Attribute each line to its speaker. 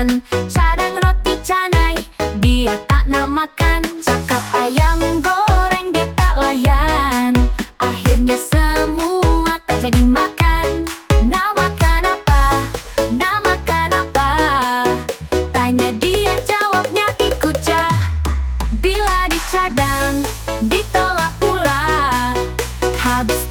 Speaker 1: makan roti canai Dia tak nak makan Cakap ayam goreng Dia tak layan Akhirnya semua tak jadi makan Nak makan apa? Nak makan apa? Tanya dia jawabnya ikut cah. Bila dicadang Ditolak pula Habis